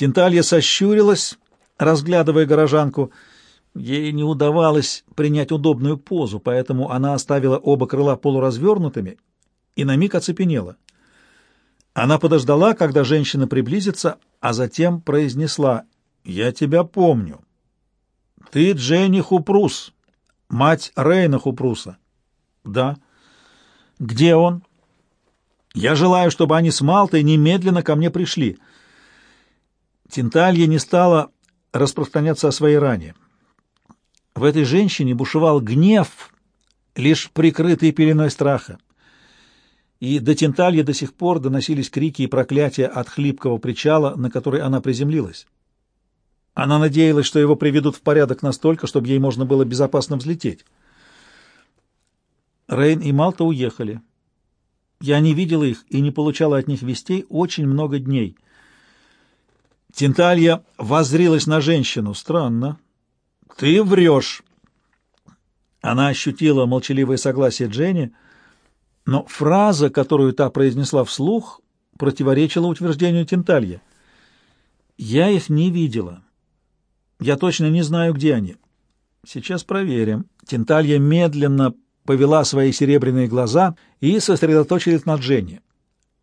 Тинталья сощурилась, разглядывая горожанку. Ей не удавалось принять удобную позу, поэтому она оставила оба крыла полуразвернутыми и на миг оцепенела. Она подождала, когда женщина приблизится, а затем произнесла «Я тебя помню. Ты Дженни Хупрус, мать Рейна Хупруса». «Да». «Где он?» «Я желаю, чтобы они с Малтой немедленно ко мне пришли». Тинталья не стала распространяться о своей ране. В этой женщине бушевал гнев, лишь прикрытый пеленой страха. И до Тинталья до сих пор доносились крики и проклятия от хлипкого причала, на который она приземлилась. Она надеялась, что его приведут в порядок настолько, чтобы ей можно было безопасно взлететь. Рейн и Малта уехали. Я не видела их и не получала от них вестей очень много дней. Тинталья воззрилась на женщину. Странно. «Ты врешь!» Она ощутила молчаливое согласие Дженни, но фраза, которую та произнесла вслух, противоречила утверждению Тинталья. «Я их не видела. Я точно не знаю, где они. Сейчас проверим». Тинталья медленно повела свои серебряные глаза и сосредоточилась на Дженни.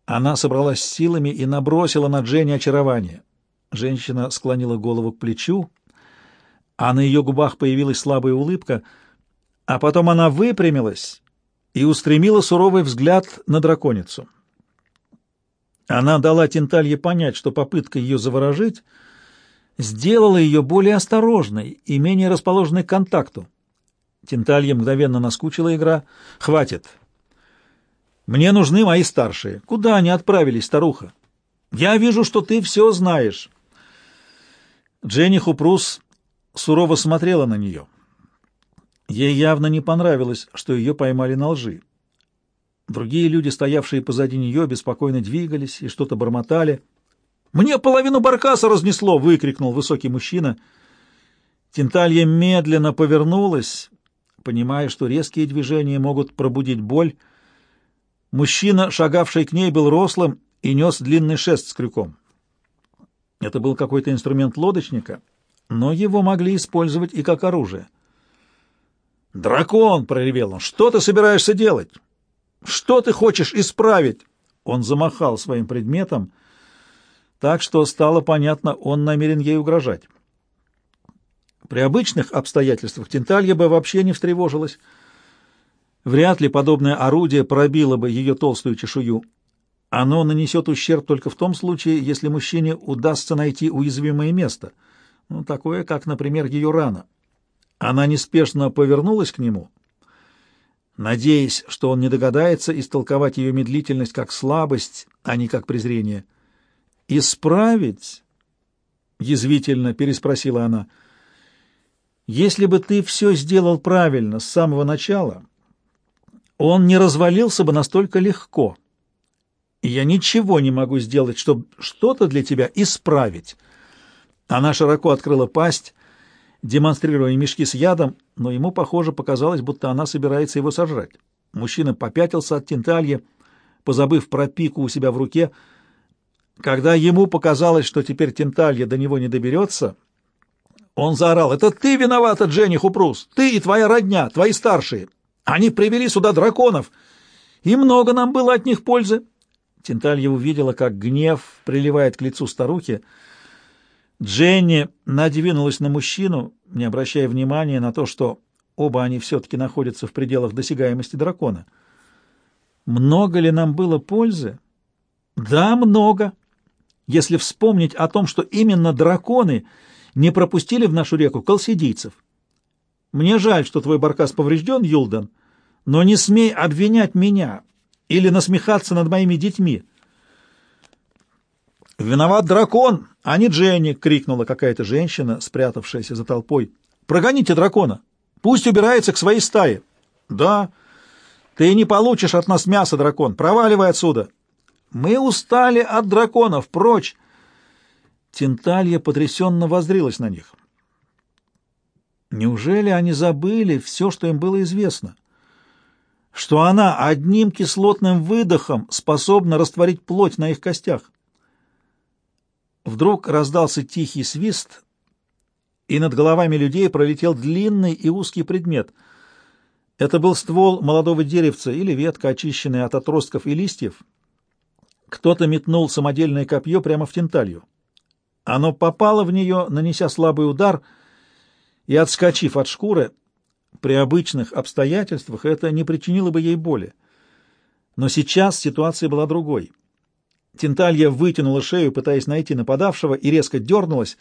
Она собралась силами и набросила на Дженни очарование. Женщина склонила голову к плечу, а на ее губах появилась слабая улыбка, а потом она выпрямилась и устремила суровый взгляд на драконицу. Она дала Тенталье понять, что попытка ее заворожить сделала ее более осторожной и менее расположенной к контакту. Тенталье мгновенно наскучила игра. «Хватит! Мне нужны мои старшие. Куда они отправились, старуха? Я вижу, что ты все знаешь». Дженни Хупрус сурово смотрела на нее. Ей явно не понравилось, что ее поймали на лжи. Другие люди, стоявшие позади нее, беспокойно двигались и что-то бормотали. «Мне половину баркаса разнесло!» — выкрикнул высокий мужчина. Тенталья медленно повернулась, понимая, что резкие движения могут пробудить боль. Мужчина, шагавший к ней, был рослым и нес длинный шест с крюком. Это был какой-то инструмент лодочника — но его могли использовать и как оружие. «Дракон!» — проревел он. «Что ты собираешься делать? Что ты хочешь исправить?» Он замахал своим предметом, так что стало понятно, он намерен ей угрожать. При обычных обстоятельствах Тенталья бы вообще не встревожилась. Вряд ли подобное орудие пробило бы ее толстую чешую. Оно нанесет ущерб только в том случае, если мужчине удастся найти уязвимое место — ну, такое, как, например, ее рана. Она неспешно повернулась к нему, надеясь, что он не догадается истолковать ее медлительность как слабость, а не как презрение. «Исправить?» — язвительно переспросила она. «Если бы ты все сделал правильно с самого начала, он не развалился бы настолько легко. И я ничего не могу сделать, чтобы что-то для тебя исправить». Она широко открыла пасть, демонстрируя мешки с ядом, но ему, похоже, показалось, будто она собирается его сожрать. Мужчина попятился от Тинталья, позабыв про пику у себя в руке. Когда ему показалось, что теперь Тинталья до него не доберется, он заорал, «Это ты виновата, Дженни Хупрус! Ты и твоя родня, твои старшие! Они привели сюда драконов, и много нам было от них пользы!» Тинталья увидела, как гнев приливает к лицу старухи, — Дженни надвинулась на мужчину, не обращая внимания на то, что оба они все-таки находятся в пределах досягаемости дракона. Много ли нам было пользы? Да, много. Если вспомнить о том, что именно драконы не пропустили в нашу реку колсидийцев. Мне жаль, что твой баркас поврежден, Юлдан, но не смей обвинять меня или насмехаться над моими детьми. «Виноват дракон, а не Дженни!» — крикнула какая-то женщина, спрятавшаяся за толпой. «Прогоните дракона! Пусть убирается к своей стае!» «Да! Ты не получишь от нас мяса, дракон! Проваливай отсюда!» «Мы устали от драконов! Прочь!» Тенталья потрясенно воздрилась на них. Неужели они забыли все, что им было известно? Что она одним кислотным выдохом способна растворить плоть на их костях? Вдруг раздался тихий свист, и над головами людей пролетел длинный и узкий предмет. Это был ствол молодого деревца или ветка, очищенная от отростков и листьев. Кто-то метнул самодельное копье прямо в тенталью. Оно попало в нее, нанеся слабый удар, и, отскочив от шкуры, при обычных обстоятельствах это не причинило бы ей боли. Но сейчас ситуация была другой. Тенталья вытянула шею, пытаясь найти нападавшего, и резко дернулась.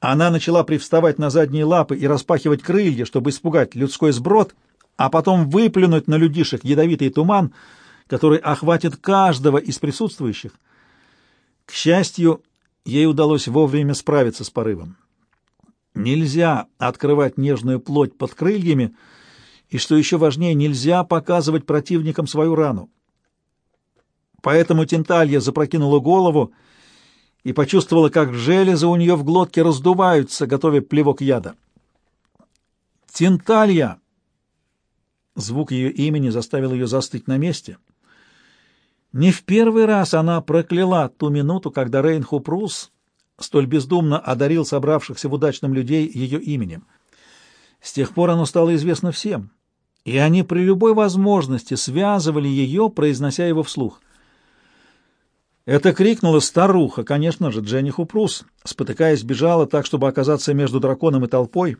Она начала привставать на задние лапы и распахивать крылья, чтобы испугать людской сброд, а потом выплюнуть на людишек ядовитый туман, который охватит каждого из присутствующих. К счастью, ей удалось вовремя справиться с порывом. Нельзя открывать нежную плоть под крыльями, и, что еще важнее, нельзя показывать противникам свою рану. Поэтому Тенталья запрокинула голову и почувствовала, как железы у нее в глотке раздуваются, готовя плевок яда. «Тенталья!» Звук ее имени заставил ее застыть на месте. Не в первый раз она прокляла ту минуту, когда Рейнху Прус столь бездумно одарил собравшихся в удачном людей ее именем. С тех пор оно стало известно всем, и они при любой возможности связывали ее, произнося его вслух. Это крикнула старуха, конечно же, Дженни Хупрус, спотыкаясь, бежала так, чтобы оказаться между драконом и толпой.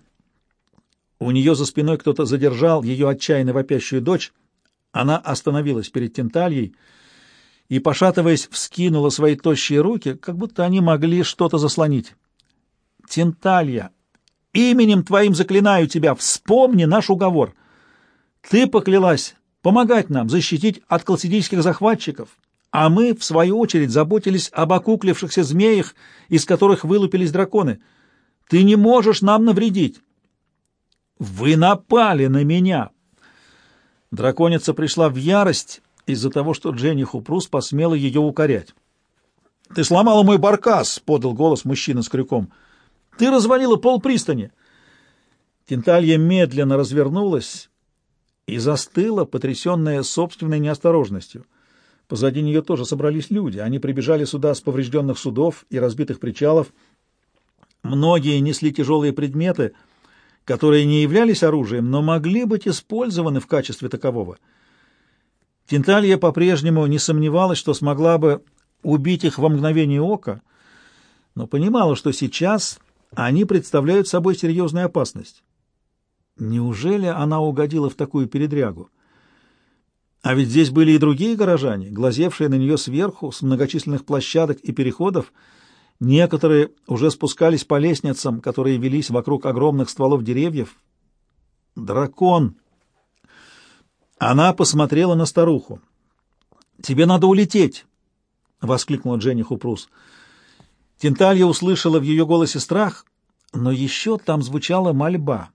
У нее за спиной кто-то задержал ее отчаянно вопящую дочь. Она остановилась перед Тентальей и, пошатываясь, вскинула свои тощие руки, как будто они могли что-то заслонить. «Тенталья, именем твоим заклинаю тебя, вспомни наш уговор. Ты поклялась помогать нам, защитить от колсидийских захватчик» а мы, в свою очередь, заботились об окуклившихся змеях, из которых вылупились драконы. Ты не можешь нам навредить. Вы напали на меня. Драконица пришла в ярость из-за того, что Дженни Хупрус посмела ее укорять. «Ты сломала мой баркас!» — подал голос мужчина с крюком. «Ты развалила пол пристани!» Тенталья медленно развернулась и застыла, потрясенная собственной неосторожностью — Позади нее тоже собрались люди. Они прибежали сюда с поврежденных судов и разбитых причалов. Многие несли тяжелые предметы, которые не являлись оружием, но могли быть использованы в качестве такового. Тинталья по-прежнему не сомневалась, что смогла бы убить их во мгновение ока, но понимала, что сейчас они представляют собой серьезную опасность. Неужели она угодила в такую передрягу? А ведь здесь были и другие горожане, глазевшие на нее сверху, с многочисленных площадок и переходов. Некоторые уже спускались по лестницам, которые велись вокруг огромных стволов деревьев. «Дракон!» Она посмотрела на старуху. «Тебе надо улететь!» — воскликнула Дженни Хупрус. Тенталья услышала в ее голосе страх, но еще там звучала мольба.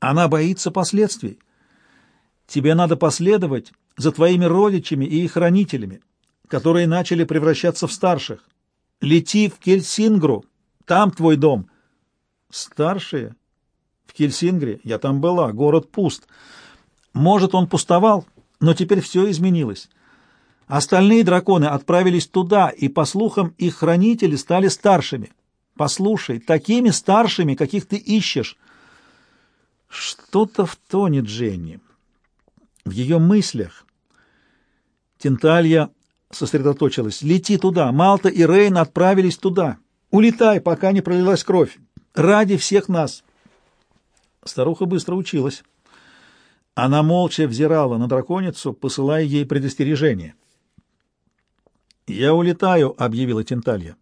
Она боится последствий. Тебе надо последовать за твоими родичами и их хранителями, которые начали превращаться в старших. Лети в Кельсингру, там твой дом. Старшие? В Кельсингре? Я там была, город пуст. Может, он пустовал, но теперь все изменилось. Остальные драконы отправились туда, и, по слухам, их хранители стали старшими. Послушай, такими старшими, каких ты ищешь. Что-то в тоне Дженни в ее мыслях. Тенталья сосредоточилась. «Лети туда! Малта и Рейн отправились туда! Улетай, пока не пролилась кровь! Ради всех нас!» Старуха быстро училась. Она молча взирала на драконицу, посылая ей предостережение. «Я улетаю», — объявила Тенталья.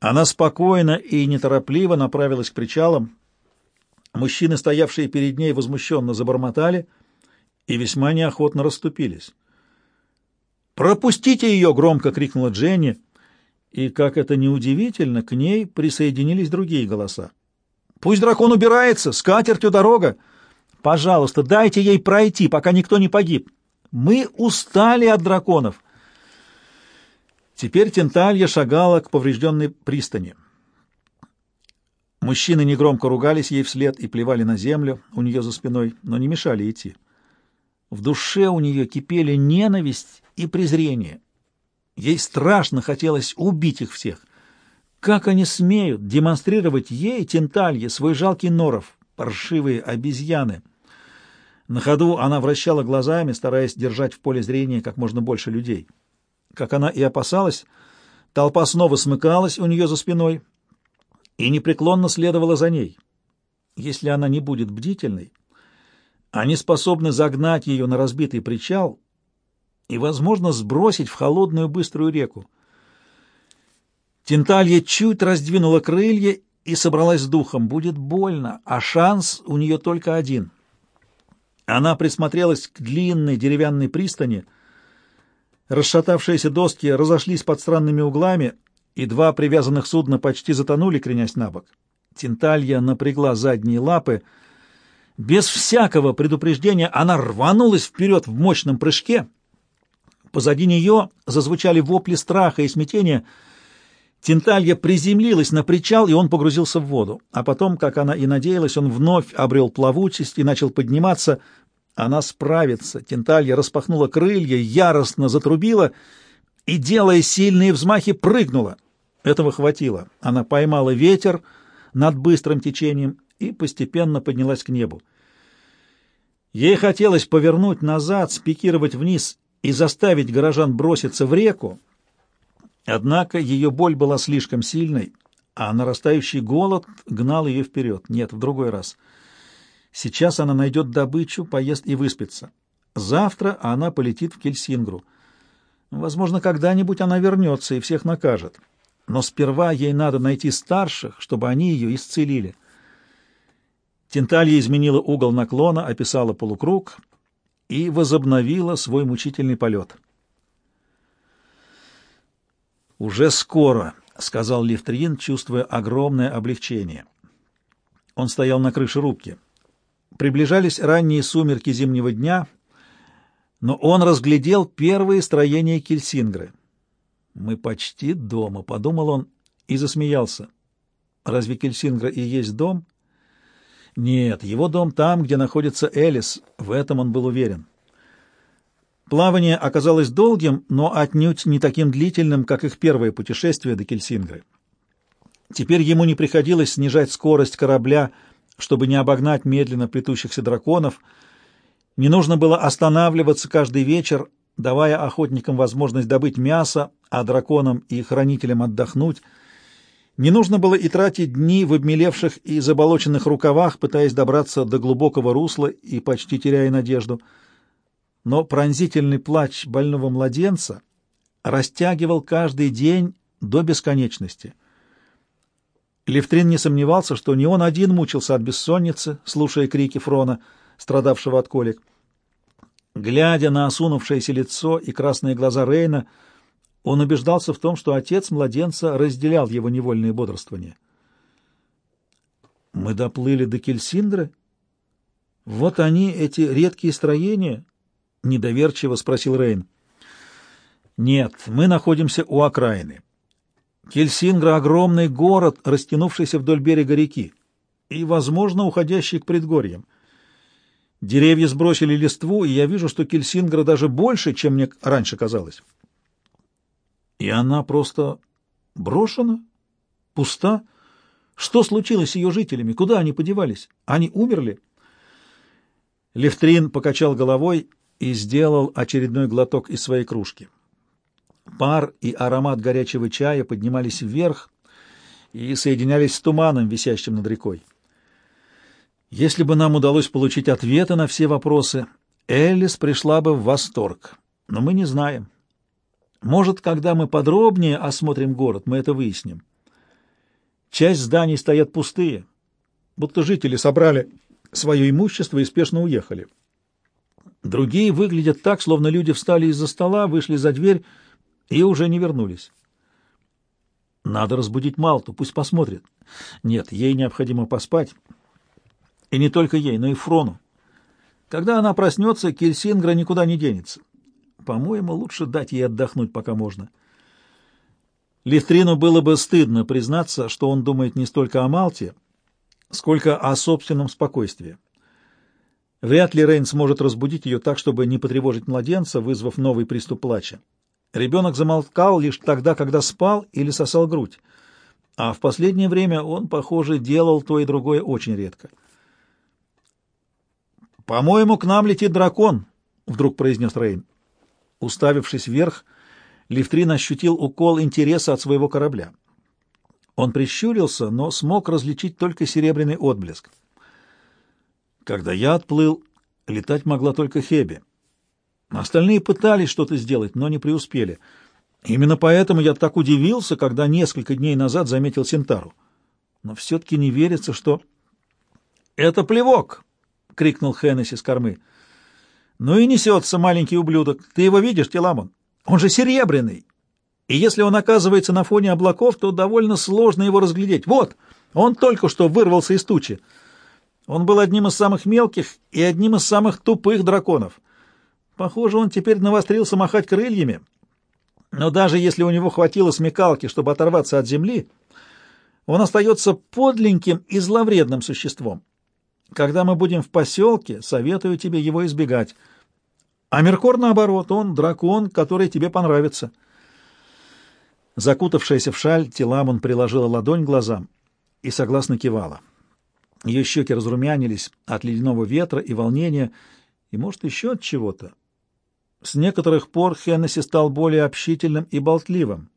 Она спокойно и неторопливо направилась к причалам. Мужчины, стоявшие перед ней, возмущенно забормотали — и весьма неохотно расступились. «Пропустите ее!» — громко крикнула Дженни, и, как это неудивительно, к ней присоединились другие голоса. «Пусть дракон убирается! С катертью дорога! Пожалуйста, дайте ей пройти, пока никто не погиб! Мы устали от драконов!» Теперь Тенталья шагала к поврежденной пристани. Мужчины негромко ругались ей вслед и плевали на землю у нее за спиной, но не мешали идти. В душе у нее кипели ненависть и презрение. Ей страшно хотелось убить их всех. Как они смеют демонстрировать ей, Тенталье, свой жалкий норов, паршивые обезьяны? На ходу она вращала глазами, стараясь держать в поле зрения как можно больше людей. Как она и опасалась, толпа снова смыкалась у нее за спиной и непреклонно следовала за ней. Если она не будет бдительной, они способны загнать ее на разбитый причал и, возможно, сбросить в холодную быструю реку. Тенталья чуть раздвинула крылья и собралась с духом. Будет больно, а шанс у нее только один. Она присмотрелась к длинной деревянной пристани. Расшатавшиеся доски разошлись под странными углами, и два привязанных судна почти затонули, кренясь на бок. Тенталья напрягла задние лапы. Без всякого предупреждения она рванулась вперед в мощном прыжке. Позади нее зазвучали вопли страха и смятения — Тинталья приземлилась на причал, и он погрузился в воду. А потом, как она и надеялась, он вновь обрел плавучесть и начал подниматься. Она справится. Тинталья распахнула крылья, яростно затрубила и, делая сильные взмахи, прыгнула. Этого хватило. Она поймала ветер над быстрым течением и постепенно поднялась к небу. Ей хотелось повернуть назад, спикировать вниз и заставить горожан броситься в реку, Однако ее боль была слишком сильной, а нарастающий голод гнал ее вперед. Нет, в другой раз. Сейчас она найдет добычу, поест и выспится. Завтра она полетит в Кельсингру. Возможно, когда-нибудь она вернется и всех накажет. Но сперва ей надо найти старших, чтобы они ее исцелили. Тенталья изменила угол наклона, описала полукруг и возобновила свой мучительный полет. «Уже скоро», — сказал Лифтрин, чувствуя огромное облегчение. Он стоял на крыше рубки. Приближались ранние сумерки зимнего дня, но он разглядел первые строения Кельсингры. «Мы почти дома», — подумал он и засмеялся. «Разве Кельсингра и есть дом?» «Нет, его дом там, где находится Элис, в этом он был уверен». Плавание оказалось долгим, но отнюдь не таким длительным, как их первое путешествие до Кельсингры. Теперь ему не приходилось снижать скорость корабля, чтобы не обогнать медленно плетущихся драконов. Не нужно было останавливаться каждый вечер, давая охотникам возможность добыть мясо, а драконам и хранителям отдохнуть. Не нужно было и тратить дни в обмелевших и заболоченных рукавах, пытаясь добраться до глубокого русла и почти теряя надежду — но пронзительный плач больного младенца растягивал каждый день до бесконечности. Левтрин не сомневался, что не он один мучился от бессонницы, слушая крики Фрона, страдавшего от колик. Глядя на осунувшееся лицо и красные глаза Рейна, он убеждался в том, что отец младенца разделял его невольные бодрствования. «Мы доплыли до Кельсиндры? Вот они, эти редкие строения, — недоверчиво спросил Рейн. «Нет, мы находимся у окраины. Кельсингра — огромный город, растянувшийся вдоль берега реки и, возможно, уходящий к предгорьям. Деревья сбросили листву, и я вижу, что Кельсингра даже больше, чем мне раньше казалось. И она просто брошена, пуста. Что случилось с ее жителями? Куда они подевались? Они умерли?» Левтрин покачал головой и сделал очередной глоток из своей кружки. Пар и аромат горячего чая поднимались вверх и соединялись с туманом, висящим над рекой. Если бы нам удалось получить ответы на все вопросы, Эллис пришла бы в восторг, но мы не знаем. Может, когда мы подробнее осмотрим город, мы это выясним. Часть зданий стоят пустые, будто жители собрали свое имущество и спешно уехали. Другие выглядят так, словно люди встали из-за стола, вышли за дверь и уже не вернулись. Надо разбудить Малту, пусть посмотрит. Нет, ей необходимо поспать. И не только ей, но и Фрону. Когда она проснется, Кельсингра никуда не денется. По-моему, лучше дать ей отдохнуть, пока можно. Лифтрину было бы стыдно признаться, что он думает не столько о Малте, сколько о собственном спокойствии. Вряд ли Рейн сможет разбудить ее так, чтобы не потревожить младенца, вызвав новый приступ плача. Ребенок замолкал лишь тогда, когда спал или сосал грудь. а в последнее время он, похоже, делал то и другое очень редко. «По-моему, к нам летит дракон», — вдруг произнес Рейн. Уставившись вверх, Левтрин ощутил укол интереса от своего корабля. Он прищурился, но смог различить только серебряный отблеск. Когда я отплыл, летать могла только Хеби. Остальные пытались что-то сделать, но не преуспели. Именно поэтому я так удивился, когда несколько дней назад заметил Синтару. Но все-таки не верится, что... «Это плевок!» — крикнул Хеннесси с кормы. «Ну и несется маленький ублюдок. Ты его видишь, Теламон? Он же серебряный. И если он оказывается на фоне облаков, то довольно сложно его разглядеть. Вот, он только что вырвался из тучи. Он был одним из самых мелких и одним из самых тупых драконов. Похоже, он теперь навострился махать крыльями. Но даже если у него хватило смекалки, чтобы оторваться от земли, он остается подленьким и зловредным существом. Когда мы будем в поселке, советую тебе его избегать. А Меркор, наоборот, он дракон, который тебе понравится. Закутавшаяся в шаль, Теламон приложила ладонь к глазам и согласно кивала. Ее щеки разрумянились от ледяного ветра и волнения, и, может, еще от чего-то. С некоторых пор Хеннесси стал более общительным и болтливым.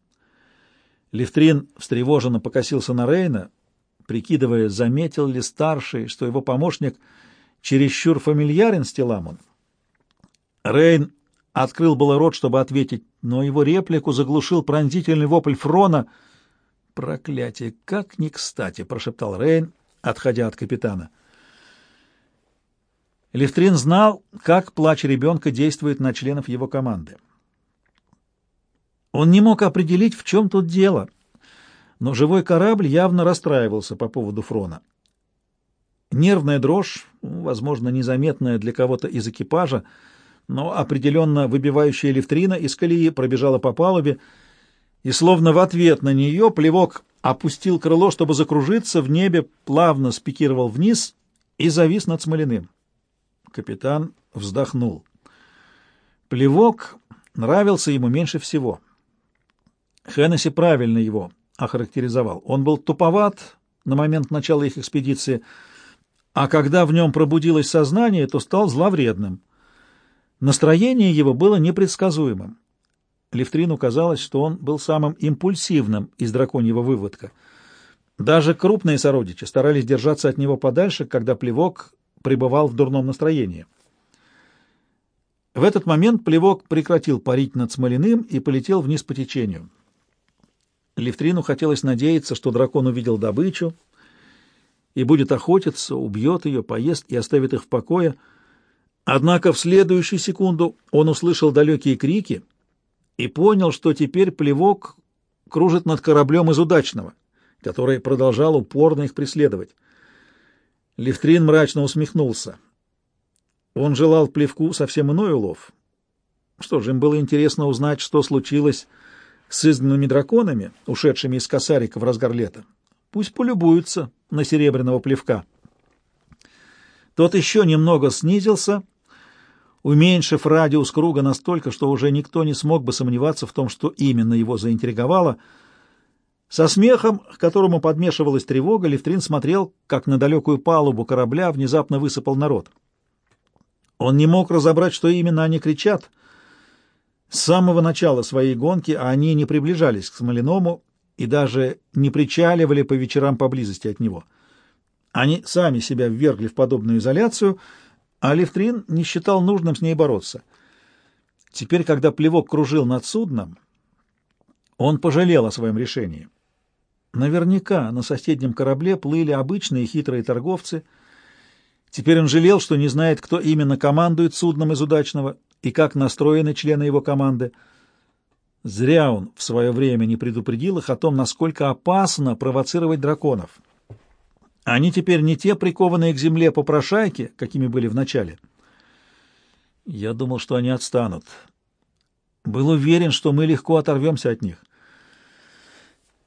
Левтрин встревоженно покосился на Рейна, прикидывая, заметил ли старший, что его помощник чересчур фамильярен с Теламон. Рейн открыл было рот, чтобы ответить, но его реплику заглушил пронзительный вопль Фрона. «Проклятие! Как не кстати!» — прошептал Рейн, отходя от капитана. Левтрин знал, как плач ребенка действует на членов его команды. Он не мог определить, в чем тут дело, но живой корабль явно расстраивался по поводу Фрона. Нервная дрожь, возможно, незаметная для кого-то из экипажа, но определенно выбивающая Левтрина из колеи пробежала по палубе, и словно в ответ на нее плевок опустил крыло, чтобы закружиться в небе, плавно спикировал вниз и завис над Смолиным. Капитан вздохнул. Плевок нравился ему меньше всего. Хеннесси правильно его охарактеризовал. Он был туповат на момент начала их экспедиции, а когда в нем пробудилось сознание, то стал зловредным. Настроение его было непредсказуемым. Левтрину казалось, что он был самым импульсивным из драконьего выводка. Даже крупные сородичи старались держаться от него подальше, когда плевок пребывал в дурном настроении. В этот момент плевок прекратил парить над Смолиным и полетел вниз по течению. Левтрину хотелось надеяться, что дракон увидел добычу и будет охотиться, убьет ее, поест и оставит их в покое. Однако в следующую секунду он услышал далекие крики и понял, что теперь плевок кружит над кораблем из удачного, который продолжал упорно их преследовать. Левтрин мрачно усмехнулся. Он желал плевку совсем иной улов. Что же, им было интересно узнать, что случилось с изгнанными драконами, ушедшими из косарика в разгар лета. Пусть полюбуются на серебряного плевка. Тот еще немного снизился, уменьшив радиус круга настолько, что уже никто не смог бы сомневаться в том, что именно его заинтриговало — со смехом, к которому подмешивалась тревога, Левтрин смотрел, как на далекую палубу корабля внезапно высыпал народ. Он не мог разобрать, что именно они кричат. С самого начала своей гонки они не приближались к Смоляному и даже не причаливали по вечерам поблизости от него. Они сами себя ввергли в подобную изоляцию, а Левтрин не считал нужным с ней бороться. Теперь, когда плевок кружил над судном, он пожалел о своем решении. Наверняка на соседнем корабле плыли обычные хитрые торговцы. Теперь он жалел, что не знает, кто именно командует судном из удачного и как настроены члены его команды. Зря он в свое время не предупредил их о том, насколько опасно провоцировать драконов. Они теперь не те прикованные к земле попрошайки, какими были в начале. Я думал, что они отстанут. Был уверен, что мы легко оторвемся от них.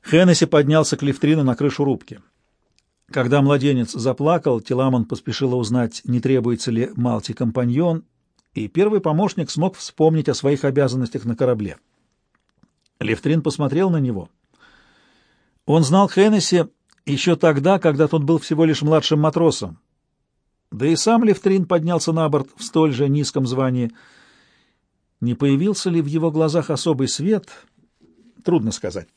Хеннесси поднялся к Левтрину на крышу рубки. Когда младенец заплакал, Теламон поспешила узнать, не требуется ли Малти компаньон, и первый помощник смог вспомнить о своих обязанностях на корабле. Левтрин посмотрел на него. Он знал Хеннесси еще тогда, когда тот был всего лишь младшим матросом. Да и сам Левтрин поднялся на борт в столь же низком звании. Не появился ли в его глазах особый свет? Трудно сказать.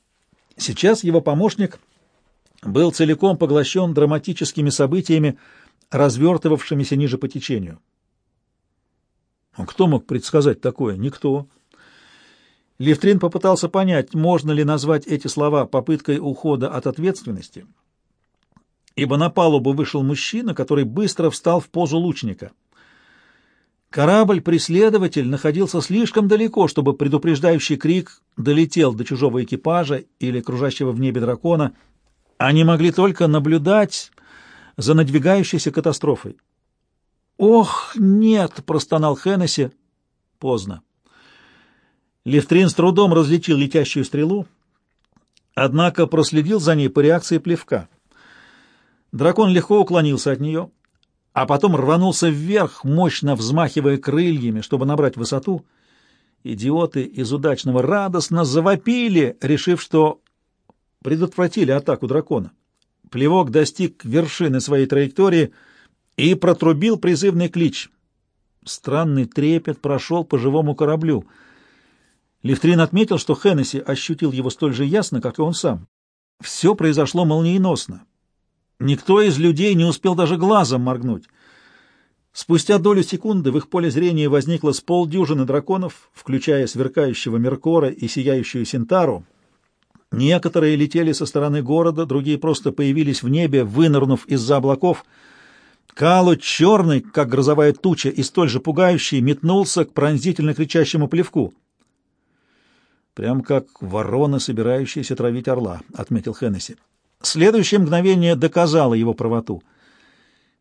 Сейчас его помощник был целиком поглощен драматическими событиями, развертывавшимися ниже по течению. А кто мог предсказать такое? Никто. Левтрин попытался понять, можно ли назвать эти слова попыткой ухода от ответственности, ибо на палубу вышел мужчина, который быстро встал в позу лучника. Корабль-преследователь находился слишком далеко, чтобы предупреждающий крик долетел до чужого экипажа или кружащего в небе дракона. Они могли только наблюдать за надвигающейся катастрофой. «Ох, нет!» — простонал Хеннесси. Поздно. Левтрин с трудом различил летящую стрелу, однако проследил за ней по реакции плевка. Дракон легко уклонился от нее, а потом рванулся вверх, мощно взмахивая крыльями, чтобы набрать высоту. Идиоты из удачного радостно завопили, решив, что предотвратили атаку дракона. Плевок достиг вершины своей траектории — и протрубил призывный клич. Странный трепет прошел по живому кораблю. Левтрин отметил, что Хеннесси ощутил его столь же ясно, как и он сам. Все произошло молниеносно. Никто из людей не успел даже глазом моргнуть. Спустя долю секунды в их поле зрения возникло с полдюжины драконов, включая сверкающего Меркора и сияющую Синтару. Некоторые летели со стороны города, другие просто появились в небе, вынырнув из-за облаков — Калу, черный, как грозовая туча, и столь же пугающий, метнулся к пронзительно кричащему плевку. «Прям как ворона, собирающаяся травить орла», — отметил Хеннесси. Следующее мгновение доказало его правоту.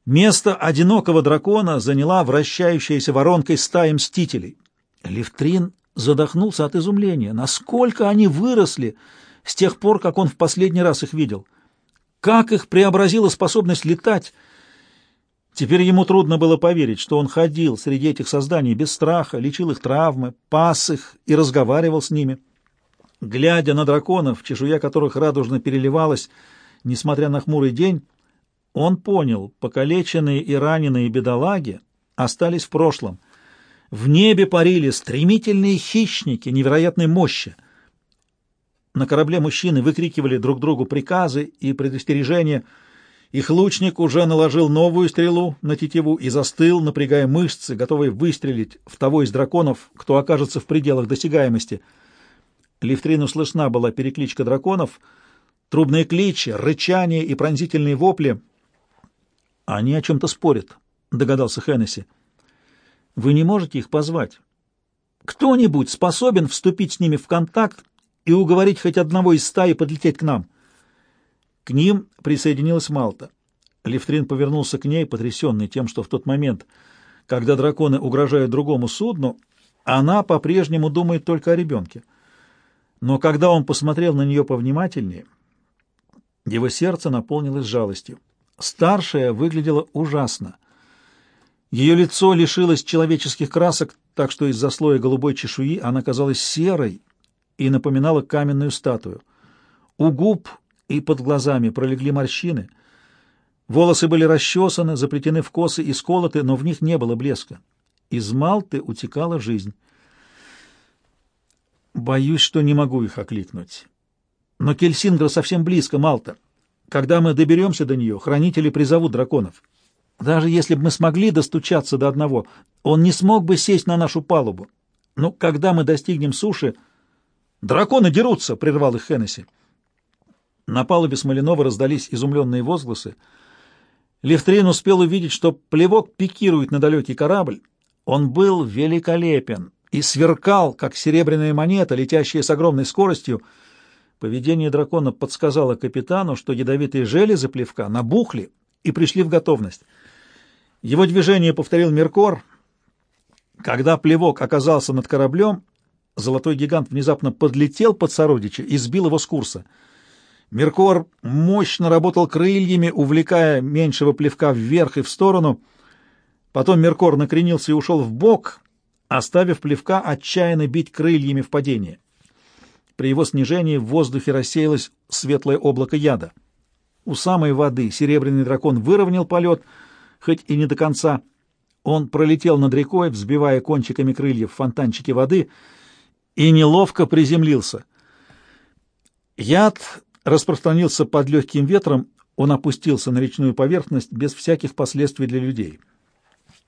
Место одинокого дракона заняла вращающаяся воронкой стая мстителей. Левтрин задохнулся от изумления. Насколько они выросли с тех пор, как он в последний раз их видел? Как их преобразила способность летать — Теперь ему трудно было поверить, что он ходил среди этих созданий без страха, лечил их травмы, пас их и разговаривал с ними. Глядя на драконов, чешуя которых радужно переливалась, несмотря на хмурый день, он понял, покалеченные и раненые бедолаги остались в прошлом. В небе парили стремительные хищники невероятной мощи. На корабле мужчины выкрикивали друг другу приказы и предостережения — их лучник уже наложил новую стрелу на тетиву и застыл, напрягая мышцы, готовый выстрелить в того из драконов, кто окажется в пределах досягаемости. Лифтрину слышна была перекличка драконов, трубные кличи, рычание и пронзительные вопли. «Они о чем-то спорят», — догадался Хеннесси. «Вы не можете их позвать? Кто-нибудь способен вступить с ними в контакт и уговорить хоть одного из стаи подлететь к нам?» К ним присоединилась Малта. Левтрин повернулся к ней, потрясенный тем, что в тот момент, когда драконы угрожают другому судну, она по-прежнему думает только о ребенке. Но когда он посмотрел на нее повнимательнее, его сердце наполнилось жалостью. Старшая выглядела ужасно. Ее лицо лишилось человеческих красок, так что из-за слоя голубой чешуи она казалась серой и напоминала каменную статую. У губ и под глазами пролегли морщины. Волосы были расчесаны, заплетены в косы и сколоты, но в них не было блеска. Из Малты утекала жизнь. Боюсь, что не могу их окликнуть. Но Кельсингра совсем близко, Малта. Когда мы доберемся до нее, хранители призовут драконов. Даже если бы мы смогли достучаться до одного, он не смог бы сесть на нашу палубу. Но когда мы достигнем суши... «Драконы дерутся!» — прервал их Хеннесси. На палубе Смоленова раздались изумленные возгласы. Левтрин успел увидеть, что плевок пикирует на далекий корабль. Он был великолепен и сверкал, как серебряная монета, летящая с огромной скоростью. Поведение дракона подсказало капитану, что ядовитые железы плевка набухли и пришли в готовность. Его движение повторил Меркор. Когда плевок оказался над кораблем, золотой гигант внезапно подлетел под сородича и сбил его с курса — Меркор мощно работал крыльями, увлекая меньшего плевка вверх и в сторону. Потом Меркор накренился и ушел в бок, оставив плевка отчаянно бить крыльями в падении. При его снижении в воздухе рассеялось светлое облако яда. У самой воды серебряный дракон выровнял полет, хоть и не до конца. Он пролетел над рекой, взбивая кончиками крыльев фонтанчики воды, и неловко приземлился. Яд распространился под легким ветром, он опустился на речную поверхность без всяких последствий для людей.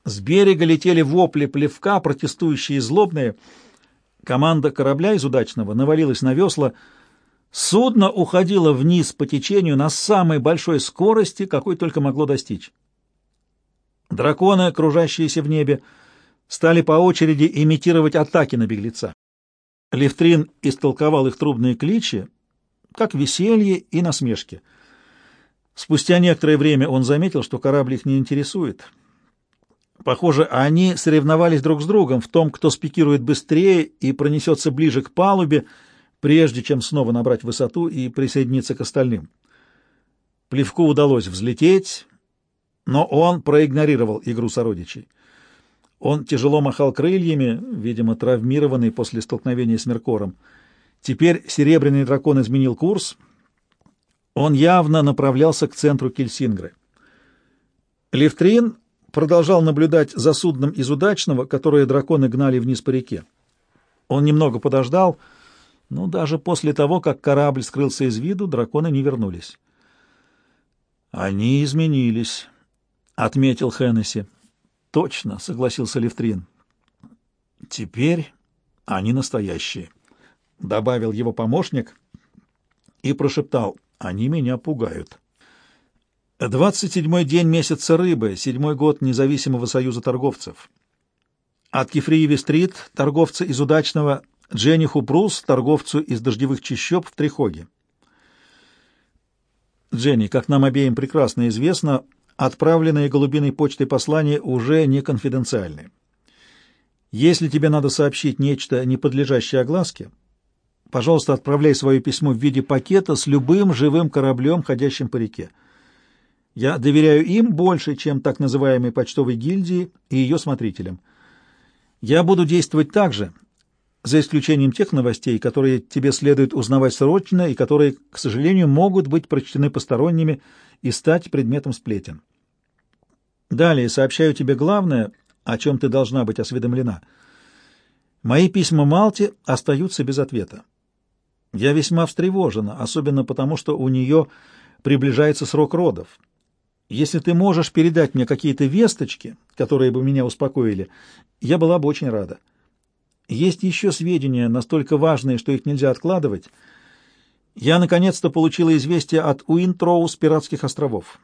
С берега летели вопли плевка, протестующие и злобные. Команда корабля из удачного навалилась на весла. Судно уходило вниз по течению на самой большой скорости, какой только могло достичь. Драконы, кружащиеся в небе, стали по очереди имитировать атаки на беглеца. Левтрин истолковал их трубные кличи, как веселье и насмешки. Спустя некоторое время он заметил, что корабль их не интересует — Похоже, они соревновались друг с другом в том, кто спикирует быстрее и пронесется ближе к палубе, прежде чем снова набрать высоту и присоединиться к остальным. Плевку удалось взлететь, но он проигнорировал игру сородичей. Он тяжело махал крыльями, видимо, травмированный после столкновения с Меркором. Теперь серебряный дракон изменил курс. Он явно направлялся к центру Кельсингры. Левтрин продолжал наблюдать за судном из удачного, которое драконы гнали вниз по реке. Он немного подождал, но даже после того, как корабль скрылся из виду, драконы не вернулись. «Они изменились», — отметил Хеннесси. «Точно», — согласился Левтрин. «Теперь они настоящие», — добавил его помощник и прошептал, «они меня пугают». Двадцать седьмой день месяца рыбы, седьмой год независимого союза торговцев. От Кефриеви-стрит, торговца из Удачного, Дженни Хупрус, торговцу из Дождевых чащоб в Трихоге. Дженни, как нам обеим прекрасно известно, отправленные голубиной почтой послания уже не конфиденциальны. Если тебе надо сообщить нечто, не подлежащее огласке, пожалуйста, отправляй свое письмо в виде пакета с любым живым кораблем, ходящим по реке. Я доверяю им больше, чем так называемой почтовой гильдии и ее смотрителям. Я буду действовать так же, за исключением тех новостей, которые тебе следует узнавать срочно и которые, к сожалению, могут быть прочтены посторонними и стать предметом сплетен. Далее сообщаю тебе главное, о чем ты должна быть осведомлена. Мои письма Малте остаются без ответа. Я весьма встревожена, особенно потому, что у нее приближается срок родов. Если ты можешь передать мне какие-то весточки, которые бы меня успокоили, я была бы очень рада. Есть еще сведения, настолько важные, что их нельзя откладывать. Я наконец-то получила известие от Уинтроу с пиратских островов.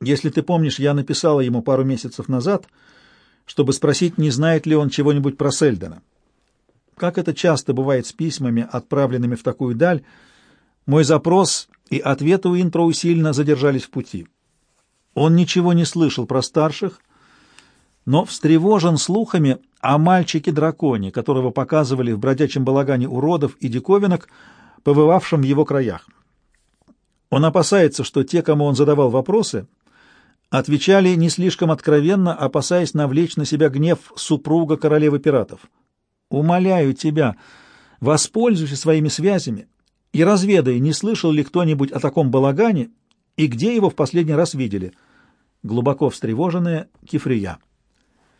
Если ты помнишь, я написала ему пару месяцев назад, чтобы спросить, не знает ли он чего-нибудь про Сельдена. Как это часто бывает с письмами, отправленными в такую даль, мой запрос и ответы Уинтроу сильно задержались в пути. Он ничего не слышал про старших, но встревожен слухами о мальчике-драконе, которого показывали в бродячем балагане уродов и диковинок, побывавшем в его краях. Он опасается, что те, кому он задавал вопросы, отвечали не слишком откровенно, опасаясь навлечь на себя гнев супруга королевы пиратов. «Умоляю тебя, воспользуйся своими связями и разведай, не слышал ли кто-нибудь о таком балагане и где его в последний раз видели. Глубоко встревоженная Кифрия.